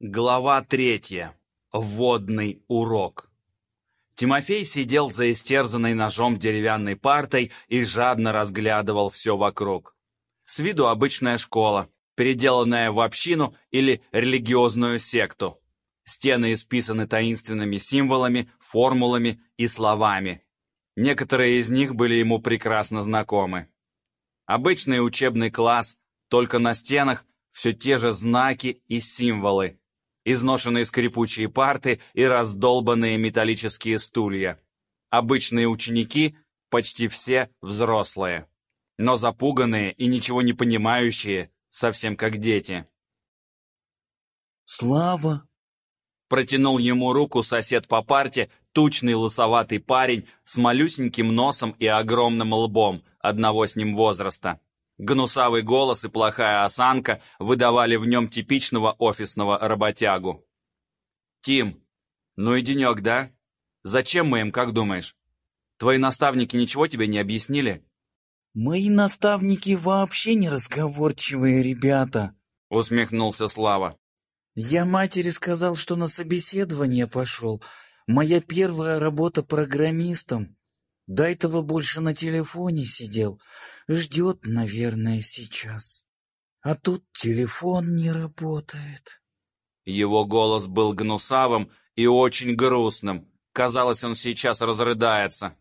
Глава третья. Вводный урок. Тимофей сидел за истерзанной ножом деревянной партой и жадно разглядывал все вокруг. С виду обычная школа, переделанная в общину или религиозную секту. Стены исписаны таинственными символами, формулами и словами. Некоторые из них были ему прекрасно знакомы. Обычный учебный класс, только на стенах все те же знаки и символы изношенные скрипучие парты и раздолбанные металлические стулья. Обычные ученики, почти все взрослые, но запуганные и ничего не понимающие, совсем как дети. «Слава!» Протянул ему руку сосед по парте, тучный лысоватый парень с малюсеньким носом и огромным лбом, одного с ним возраста. Гнусавый голос и плохая осанка выдавали в нем типичного офисного работягу. «Тим, ну и денек, да? Зачем мы им, как думаешь? Твои наставники ничего тебе не объяснили?» «Мои наставники вообще не разговорчивые ребята», — усмехнулся Слава. «Я матери сказал, что на собеседование пошел. Моя первая работа программистом. До этого больше на телефоне сидел. Ждет, наверное, сейчас. А тут телефон не работает. Его голос был гнусавым и очень грустным. Казалось, он сейчас разрыдается.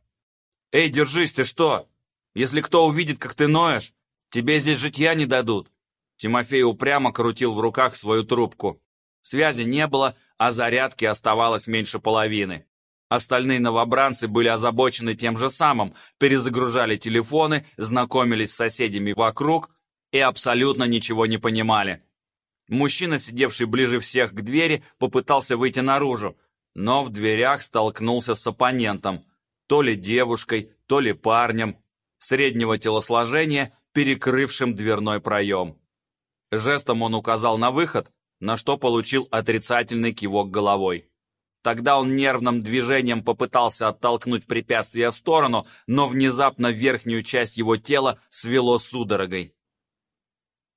«Эй, держись, ты что? Если кто увидит, как ты ноешь, тебе здесь житья не дадут». Тимофей упрямо крутил в руках свою трубку. Связи не было, а зарядки оставалось меньше половины. Остальные новобранцы были озабочены тем же самым, перезагружали телефоны, знакомились с соседями вокруг и абсолютно ничего не понимали. Мужчина, сидевший ближе всех к двери, попытался выйти наружу, но в дверях столкнулся с оппонентом, то ли девушкой, то ли парнем, среднего телосложения, перекрывшим дверной проем. Жестом он указал на выход, на что получил отрицательный кивок головой. Тогда он нервным движением попытался оттолкнуть препятствие в сторону, но внезапно верхнюю часть его тела свело судорогой.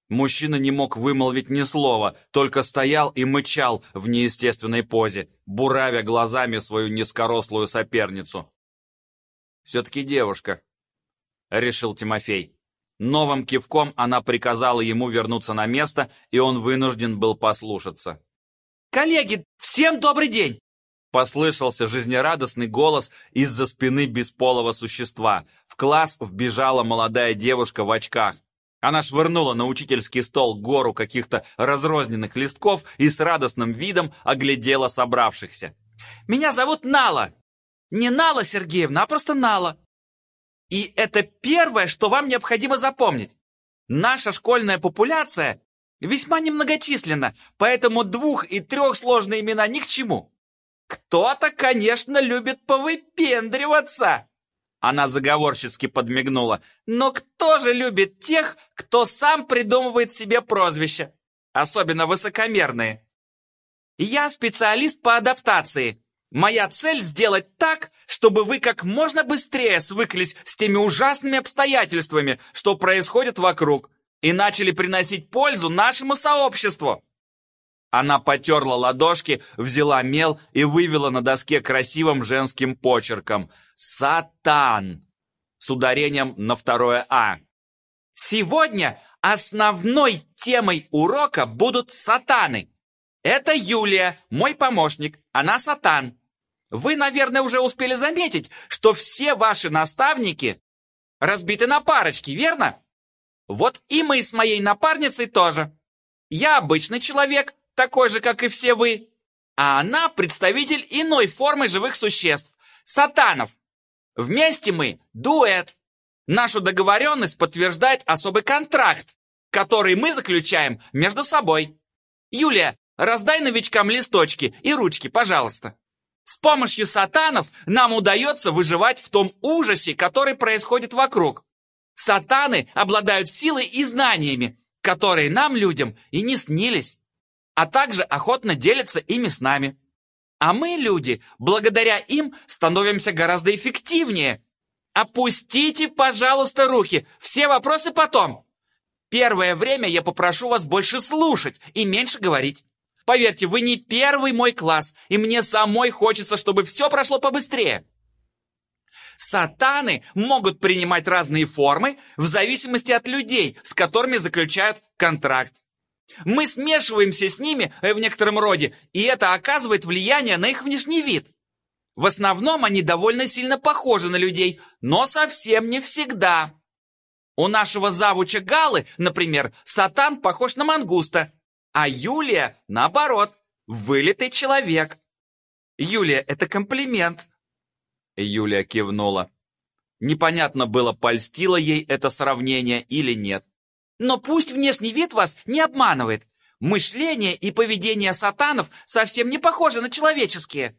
Мужчина не мог вымолвить ни слова, только стоял и мычал в неестественной позе, буравя глазами свою низкорослую соперницу. «Все-таки девушка», — решил Тимофей. Новым кивком она приказала ему вернуться на место, и он вынужден был послушаться. «Коллеги, всем добрый день! Послышался жизнерадостный голос из-за спины бесполого существа. В класс вбежала молодая девушка в очках. Она швырнула на учительский стол гору каких-то разрозненных листков и с радостным видом оглядела собравшихся. «Меня зовут Нала. Не Нала Сергеевна, а просто Нала. И это первое, что вам необходимо запомнить. Наша школьная популяция весьма немногочисленна, поэтому двух- и трехсложные имена ни к чему. Кто-то, конечно, любит повыпендриваться. Она заговорщицки подмигнула. Но кто же любит тех, кто сам придумывает себе прозвища? Особенно высокомерные. Я специалист по адаптации. Моя цель сделать так, чтобы вы как можно быстрее свыклись с теми ужасными обстоятельствами, что происходят вокруг, и начали приносить пользу нашему сообществу. Она потерла ладошки, взяла мел и вывела на доске красивым женским почерком «Сатан» с ударением на второе «а». Сегодня основной темой урока будут сатаны. Это Юлия, мой помощник, она сатан. Вы, наверное, уже успели заметить, что все ваши наставники разбиты на парочки, верно? Вот и мы с моей напарницей тоже. Я обычный человек, такой же, как и все вы. А она представитель иной формы живых существ – сатанов. Вместе мы – дуэт. Нашу договоренность подтверждает особый контракт, который мы заключаем между собой. Юлия, раздай новичкам листочки и ручки, пожалуйста. С помощью сатанов нам удается выживать в том ужасе, который происходит вокруг. Сатаны обладают силой и знаниями, которые нам, людям, и не снились а также охотно делятся ими с нами. А мы, люди, благодаря им становимся гораздо эффективнее. Опустите, пожалуйста, руки. Все вопросы потом. Первое время я попрошу вас больше слушать и меньше говорить. Поверьте, вы не первый мой класс, и мне самой хочется, чтобы все прошло побыстрее. Сатаны могут принимать разные формы в зависимости от людей, с которыми заключают контракт. Мы смешиваемся с ними в некотором роде, и это оказывает влияние на их внешний вид. В основном они довольно сильно похожи на людей, но совсем не всегда. У нашего завуча Галы, например, сатан похож на мангуста, а Юлия, наоборот, вылитый человек. Юлия, это комплимент. Юлия кивнула. Непонятно было, польстило ей это сравнение или нет. Но пусть внешний вид вас не обманывает. Мышление и поведение сатанов совсем не похожи на человеческие.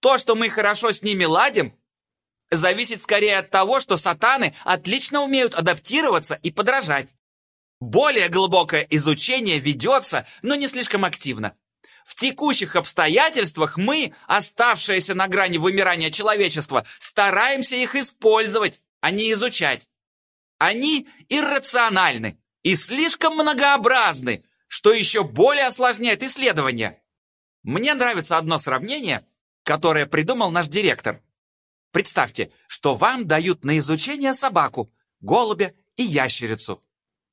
То, что мы хорошо с ними ладим, зависит скорее от того, что сатаны отлично умеют адаптироваться и подражать. Более глубокое изучение ведется, но не слишком активно. В текущих обстоятельствах мы, оставшиеся на грани вымирания человечества, стараемся их использовать, а не изучать. Они иррациональны и слишком многообразны, что еще более осложняет исследование. Мне нравится одно сравнение, которое придумал наш директор. Представьте, что вам дают на изучение собаку, голубя и ящерицу.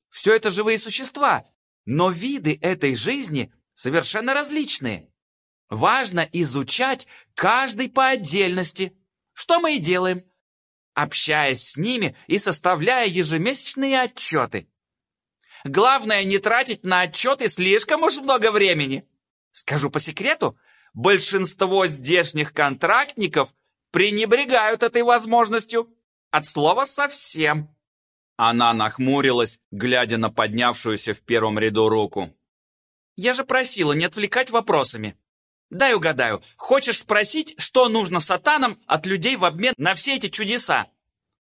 Все это живые существа, но виды этой жизни совершенно различные. Важно изучать каждый по отдельности, что мы и делаем, общаясь с ними и составляя ежемесячные отчеты. Главное не тратить на отчеты слишком уж много времени. Скажу по секрету, большинство здешних контрактников пренебрегают этой возможностью. От слова совсем. Она нахмурилась, глядя на поднявшуюся в первом ряду руку. «Я же просила не отвлекать вопросами. Дай угадаю, хочешь спросить, что нужно сатанам от людей в обмен на все эти чудеса?»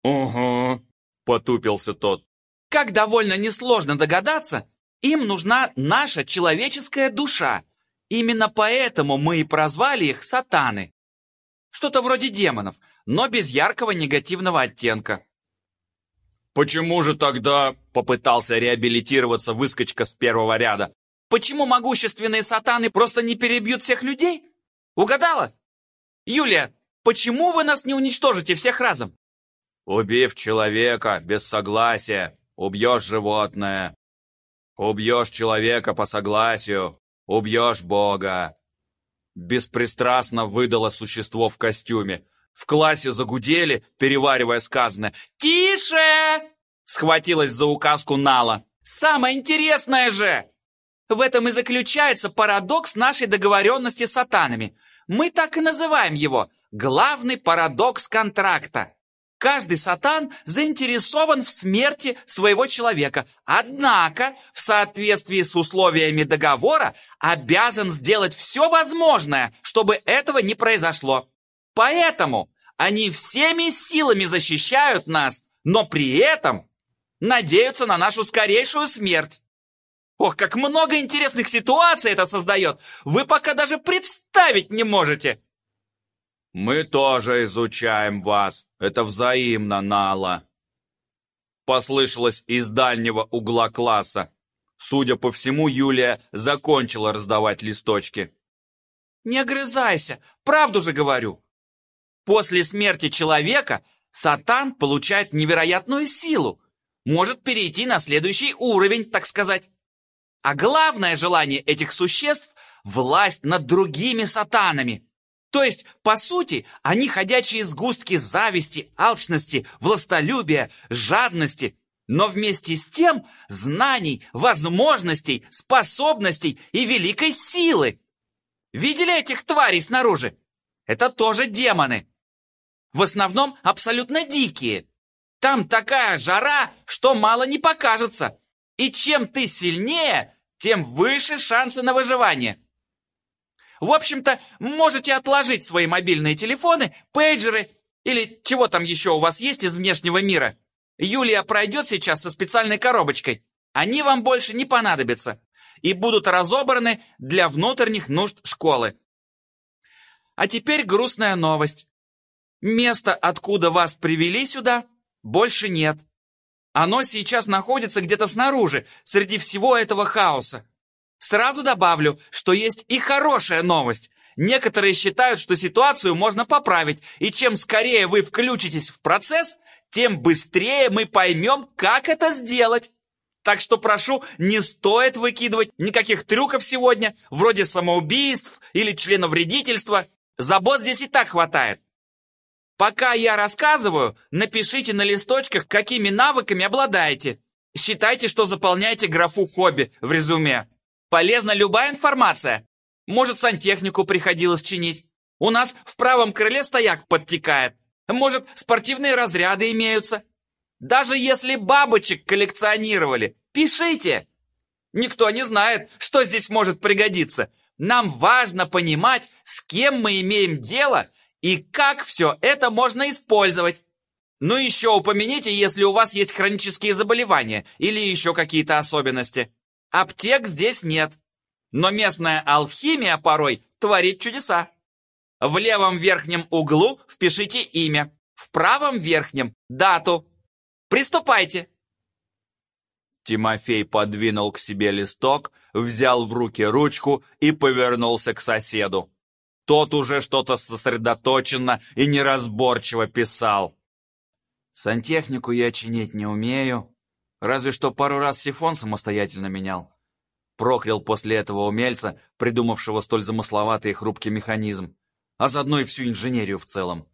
«Угу», — потупился тот. «Как довольно несложно догадаться, им нужна наша человеческая душа. Именно поэтому мы и прозвали их сатаны. Что-то вроде демонов, но без яркого негативного оттенка. «Почему же тогда...» — попытался реабилитироваться выскочка с первого ряда. «Почему могущественные сатаны просто не перебьют всех людей? Угадала? Юлия, почему вы нас не уничтожите всех разом?» «Убив человека без согласия, убьешь животное. Убьешь человека по согласию, убьешь Бога». Беспристрастно выдало существо в костюме. В классе загудели, переваривая сказанное. «Тише!» — схватилась за указку Нала. «Самое интересное же!» В этом и заключается парадокс нашей договоренности с сатанами. Мы так и называем его «главный парадокс контракта». Каждый сатан заинтересован в смерти своего человека, однако в соответствии с условиями договора обязан сделать все возможное, чтобы этого не произошло. Поэтому они всеми силами защищают нас, но при этом надеются на нашу скорейшую смерть. Ох, как много интересных ситуаций это создает! Вы пока даже представить не можете!» «Мы тоже изучаем вас. Это взаимно, Нала!» Послышалось из дальнего угла класса. Судя по всему, Юлия закончила раздавать листочки. «Не огрызайся, правду же говорю. После смерти человека Сатан получает невероятную силу, может перейти на следующий уровень, так сказать. А главное желание этих существ – власть над другими сатанами. То есть, по сути, они ходячие сгустки зависти, алчности, властолюбия, жадности, но вместе с тем знаний, возможностей, способностей и великой силы. Видели этих тварей снаружи? Это тоже демоны в основном абсолютно дикие. Там такая жара, что мало не покажется. И чем ты сильнее, тем выше шансы на выживание. В общем-то, можете отложить свои мобильные телефоны, пейджеры или чего там еще у вас есть из внешнего мира. Юлия пройдет сейчас со специальной коробочкой. Они вам больше не понадобятся и будут разобраны для внутренних нужд школы. А теперь грустная новость. Места, откуда вас привели сюда, больше нет. Оно сейчас находится где-то снаружи, среди всего этого хаоса. Сразу добавлю, что есть и хорошая новость. Некоторые считают, что ситуацию можно поправить, и чем скорее вы включитесь в процесс, тем быстрее мы поймем, как это сделать. Так что прошу, не стоит выкидывать никаких трюков сегодня, вроде самоубийств или членовредительства. Забот здесь и так хватает. Пока я рассказываю, напишите на листочках, какими навыками обладаете. Считайте, что заполняете графу «хобби» в резюме. Полезна любая информация. Может, сантехнику приходилось чинить. У нас в правом крыле стояк подтекает. Может, спортивные разряды имеются. Даже если бабочек коллекционировали, пишите. Никто не знает, что здесь может пригодиться. Нам важно понимать, с кем мы имеем дело и как все это можно использовать. Ну еще упомяните, если у вас есть хронические заболевания или еще какие-то особенности. Аптек здесь нет, но местная алхимия порой творит чудеса. В левом верхнем углу впишите имя, в правом верхнем – дату, Приступайте!» Тимофей подвинул к себе листок, взял в руки ручку и повернулся к соседу. Тот уже что-то сосредоточенно и неразборчиво писал. «Сантехнику я чинить не умею, разве что пару раз сифон самостоятельно менял». Проклял после этого умельца, придумавшего столь замысловатый и хрупкий механизм, а заодно и всю инженерию в целом.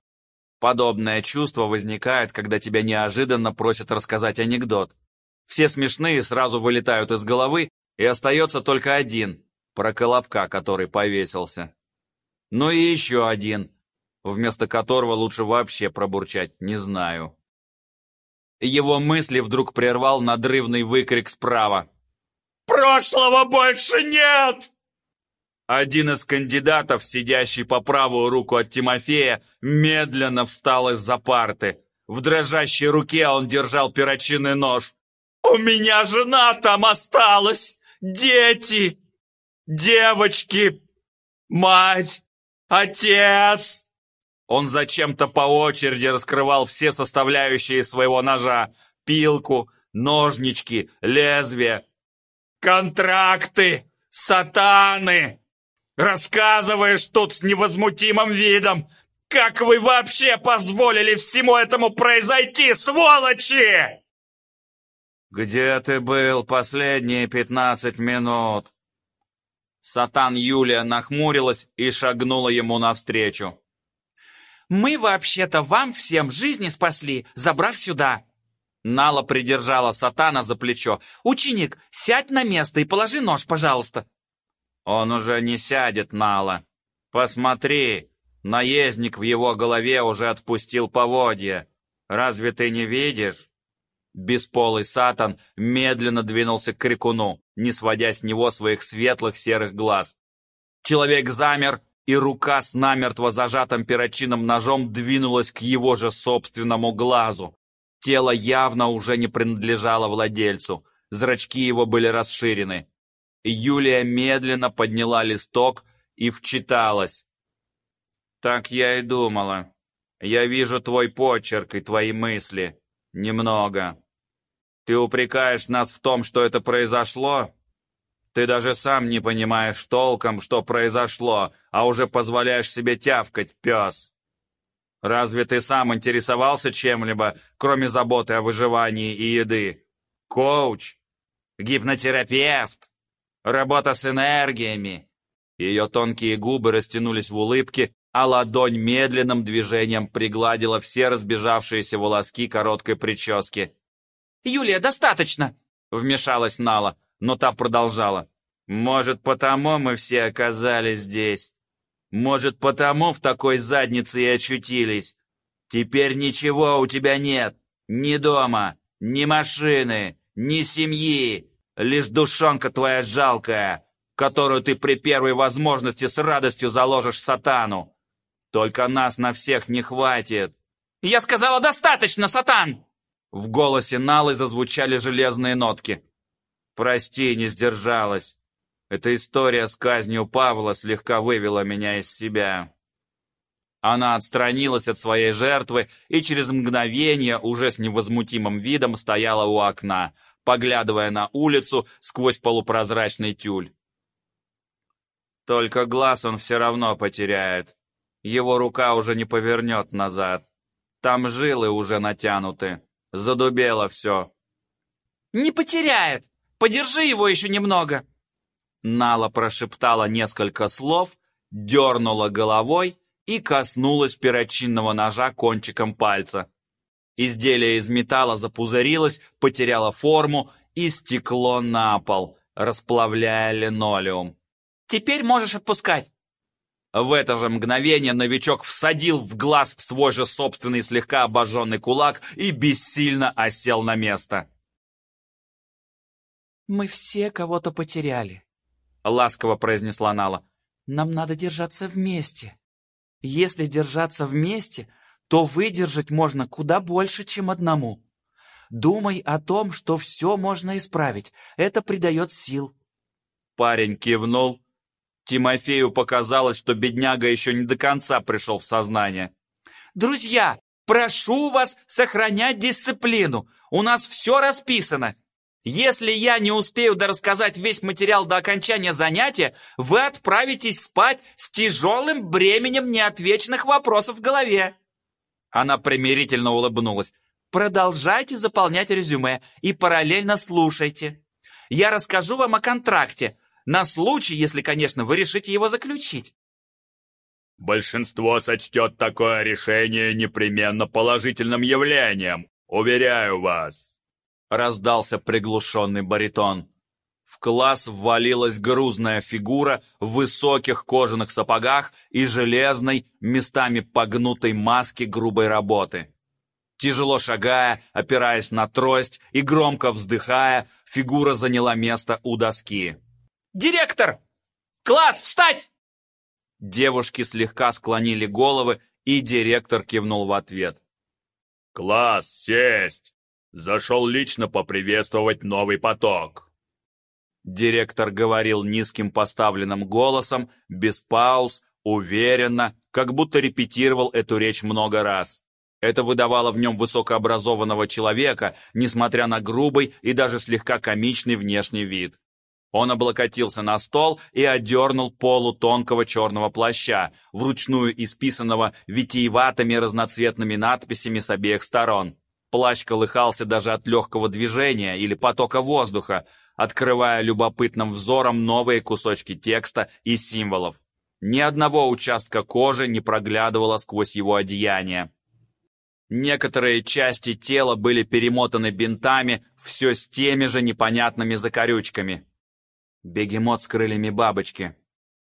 Подобное чувство возникает, когда тебя неожиданно просят рассказать анекдот. Все смешные сразу вылетают из головы, и остается только один, про Колобка, который повесился. Ну и еще один, вместо которого лучше вообще пробурчать «не знаю». Его мысли вдруг прервал надрывный выкрик справа. «Прошлого больше нет!» Один из кандидатов, сидящий по правую руку от Тимофея, медленно встал из-за парты. В дрожащей руке он держал перочинный нож. «У меня жена там осталась! Дети! Девочки! Мать! Отец!» Он зачем-то по очереди раскрывал все составляющие своего ножа. Пилку, ножнички, лезвие. «Контракты! Сатаны! Рассказываешь тут с невозмутимым видом. Как вы вообще позволили всему этому произойти, сволочи? Где ты был последние пятнадцать минут? Сатан Юлия нахмурилась и шагнула ему навстречу. «Мы вообще-то вам всем жизни спасли, забрав сюда!» Нала придержала Сатана за плечо. «Ученик, сядь на место и положи нож, пожалуйста!» Он уже не сядет нало. Посмотри, наездник в его голове уже отпустил поводья. Разве ты не видишь? Бесполый Сатан медленно двинулся к крикуну, не сводя с него своих светлых серых глаз. Человек замер, и рука с намертво зажатым перочинным ножом двинулась к его же собственному глазу. Тело явно уже не принадлежало владельцу, зрачки его были расширены. Юлия медленно подняла листок и вчиталась. «Так я и думала. Я вижу твой почерк и твои мысли. Немного. Ты упрекаешь нас в том, что это произошло? Ты даже сам не понимаешь толком, что произошло, а уже позволяешь себе тявкать, пес. Разве ты сам интересовался чем-либо, кроме заботы о выживании и еды? Коуч? Гипнотерапевт? Работа с энергиями!» Ее тонкие губы растянулись в улыбке, а ладонь медленным движением пригладила все разбежавшиеся волоски короткой прически. «Юлия, достаточно!» — вмешалась Нала, но та продолжала. «Может, потому мы все оказались здесь. Может, потому в такой заднице и очутились. Теперь ничего у тебя нет. Ни дома, ни машины, ни семьи, Лишь душонка твоя жалкая, которую ты при первой возможности с радостью заложишь сатану. Только нас на всех не хватит. Я сказала достаточно, сатан! В голосе Налы зазвучали железные нотки. Прости, не сдержалась. Эта история с казнью Павла слегка вывела меня из себя. Она отстранилась от своей жертвы и через мгновение уже с невозмутимым видом стояла у окна, поглядывая на улицу сквозь полупрозрачный тюль. Только глаз он все равно потеряет. Его рука уже не повернет назад. Там жилы уже натянуты. Задубело все. «Не потеряет! Подержи его еще немного!» Нала прошептала несколько слов, дернула головой и коснулась перочинного ножа кончиком пальца. Изделие из металла запузырилось, потеряло форму и стекло на пол, расплавляя линолеум. «Теперь можешь отпускать!» В это же мгновение новичок всадил в глаз свой же собственный слегка обожженный кулак и бессильно осел на место. «Мы все кого-то потеряли», — ласково произнесла Нала. «Нам надо держаться вместе. Если держаться вместе, то выдержать можно куда больше, чем одному. Думай о том, что все можно исправить. Это придает сил». Парень кивнул, Тимофею показалось, что бедняга еще не до конца пришел в сознание. «Друзья, прошу вас сохранять дисциплину. У нас все расписано. Если я не успею дорассказать весь материал до окончания занятия, вы отправитесь спать с тяжелым бременем неотвеченных вопросов в голове». Она примирительно улыбнулась. «Продолжайте заполнять резюме и параллельно слушайте. Я расскажу вам о контракте, на случай, если, конечно, вы решите его заключить. Большинство сочтет такое решение непременно положительным явлением, уверяю вас. Раздался приглушенный баритон. В класс ввалилась грузная фигура в высоких кожаных сапогах и железной, местами погнутой маске грубой работы. Тяжело шагая, опираясь на трость и громко вздыхая, фигура заняла место у доски. Директор! Класс, встать!» Девушки слегка склонили головы, и директор кивнул в ответ. «Класс, сесть! Зашел лично поприветствовать новый поток!» Директор говорил низким поставленным голосом, без пауз, уверенно, как будто репетировал эту речь много раз. Это выдавало в нем высокообразованного человека, несмотря на грубый и даже слегка комичный внешний вид. Он облокотился на стол и одернул полу тонкого черного плаща, вручную исписанного витиеватыми разноцветными надписями с обеих сторон. Плащ колыхался даже от легкого движения или потока воздуха, открывая любопытным взором новые кусочки текста и символов. Ни одного участка кожи не проглядывало сквозь его одеяние. Некоторые части тела были перемотаны бинтами, все с теми же непонятными закорючками. Бегемот с крыльями бабочки.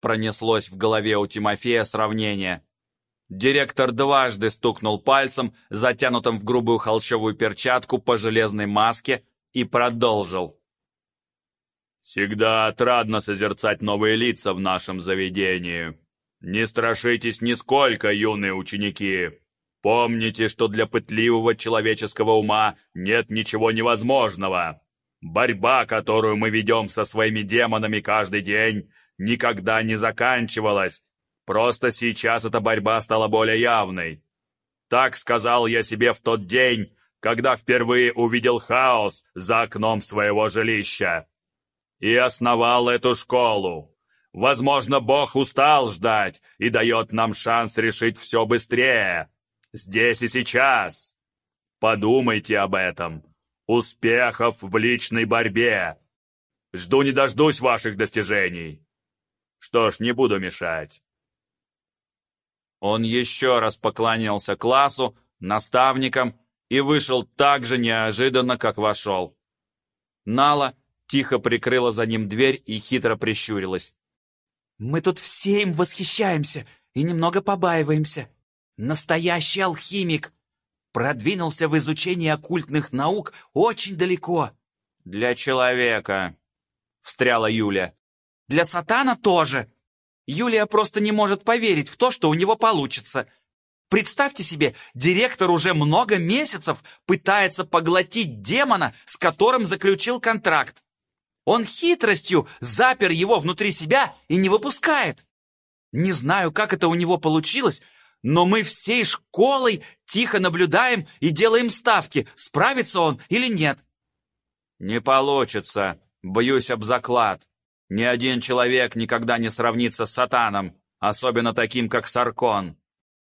Пронеслось в голове у Тимофея сравнение. Директор дважды стукнул пальцем, затянутым в грубую холщовую перчатку по железной маске, и продолжил. «Всегда отрадно созерцать новые лица в нашем заведении. Не страшитесь нисколько, юные ученики. Помните, что для пытливого человеческого ума нет ничего невозможного. Борьба, которую мы ведем со своими демонами каждый день, никогда не заканчивалась. Просто сейчас эта борьба стала более явной. Так сказал я себе в тот день, когда впервые увидел хаос за окном своего жилища. И основал эту школу. Возможно, Бог устал ждать и дает нам шанс решить все быстрее. Здесь и сейчас. Подумайте об этом. Успехов в личной борьбе! Жду не дождусь ваших достижений. Что ж, не буду мешать. Он еще раз поклонился классу, наставникам и вышел так же неожиданно, как вошел. Нала тихо прикрыла за ним дверь и хитро прищурилась. «Мы тут все им восхищаемся и немного побаиваемся. Настоящий алхимик, продвинулся в изучении оккультных наук очень далеко. «Для человека», — встряла Юля. «Для сатана тоже. Юлия просто не может поверить в то, что у него получится. Представьте себе, директор уже много месяцев пытается поглотить демона, с которым заключил контракт. Он хитростью запер его внутри себя и не выпускает. Не знаю, как это у него получилось, но мы всей школой тихо наблюдаем и делаем ставки, справится он или нет. Не получится, боюсь об заклад. Ни один человек никогда не сравнится с сатаном, особенно таким, как Саркон.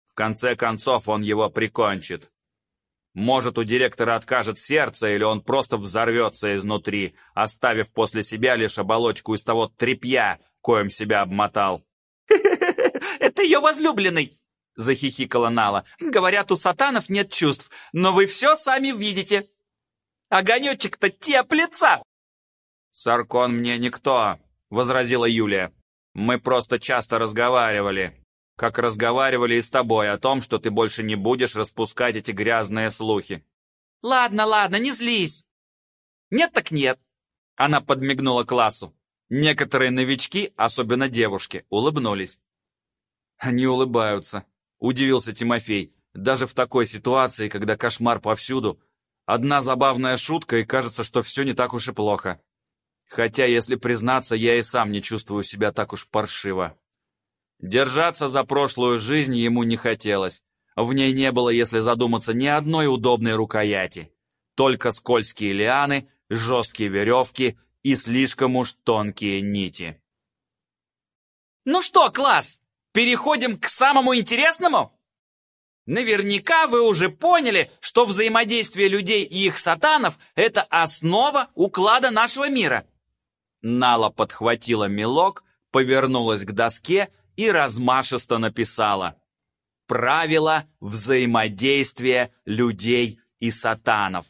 В конце концов он его прикончит. Может, у директора откажет сердце, или он просто взорвется изнутри, оставив после себя лишь оболочку из того тряпья, коим себя обмотал. «Это ее возлюбленный!» — захихикала Нала. «Говорят, у сатанов нет чувств, но вы все сами видите. Огонечек-то теплится!» «Саркон мне никто», — возразила Юлия. «Мы просто часто разговаривали, как разговаривали и с тобой о том, что ты больше не будешь распускать эти грязные слухи». «Ладно, ладно, не злись». «Нет так нет», — она подмигнула классу. Некоторые новички, особенно девушки, улыбнулись. «Они улыбаются», — удивился Тимофей. «Даже в такой ситуации, когда кошмар повсюду, одна забавная шутка, и кажется, что все не так уж и плохо. Хотя, если признаться, я и сам не чувствую себя так уж паршиво. Держаться за прошлую жизнь ему не хотелось. В ней не было, если задуматься, ни одной удобной рукояти. Только скользкие лианы, жесткие веревки и слишком уж тонкие нити. «Ну что, класс, переходим к самому интересному?» Наверняка вы уже поняли, что взаимодействие людей и их сатанов – это основа уклада нашего мира. Нала подхватила мелок, повернулась к доске и размашисто написала «Правила взаимодействия людей и сатанов».